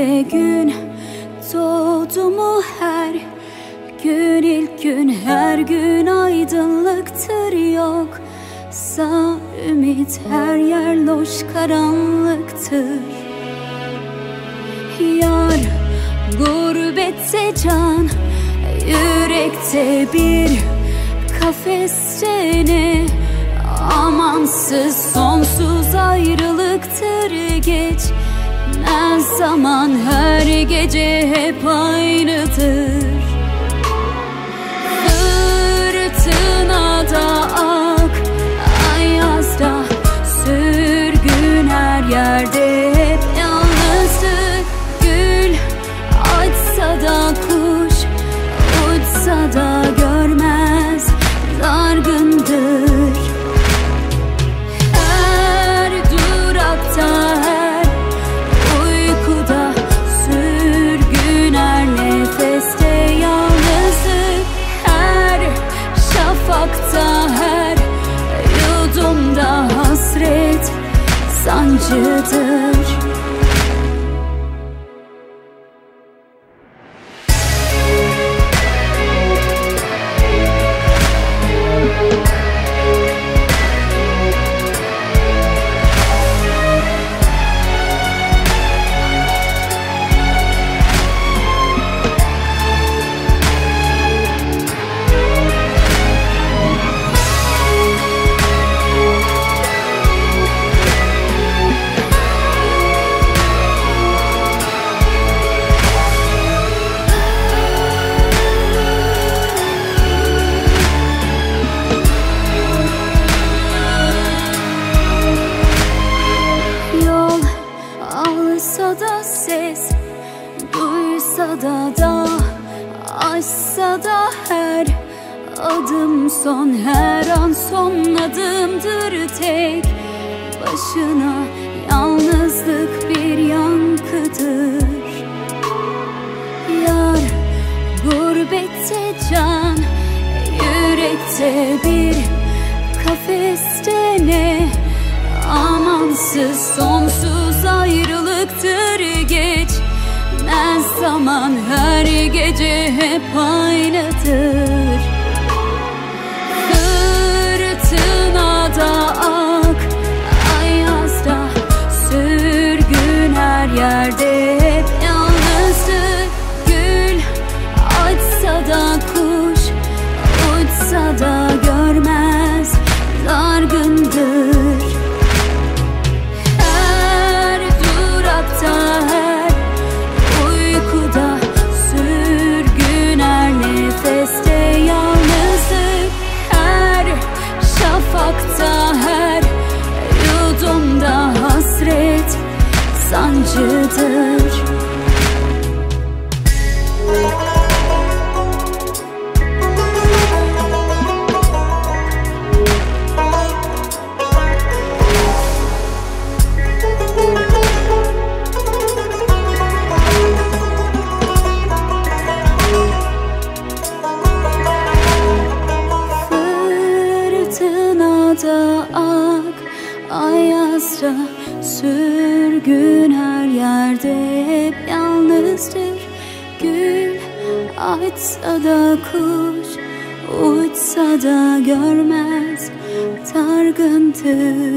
de gün doğdu mu her gün ilk gün her gün aydınlıktır yoksa ümit her yer loş karanlıktır. Yar gurbette can yürekte bir kafeste ne amansız sonsuz ayrılıktır geç ne zaman her gece hep aynıdır touch alsa da ses Duysa da da Açsa da her Adım son her an son adımdır tek Başına. Yalnızlık bir yankıdır. Yar gurbette can Yürekte bir kafeste Amansız sonsuz ayrılıktır geç. Ne zaman her gece hep aynıdır Ayazda sürgün her yerde hep yalnızdır. Gül açsa da kuş uçsa da görmez dargındır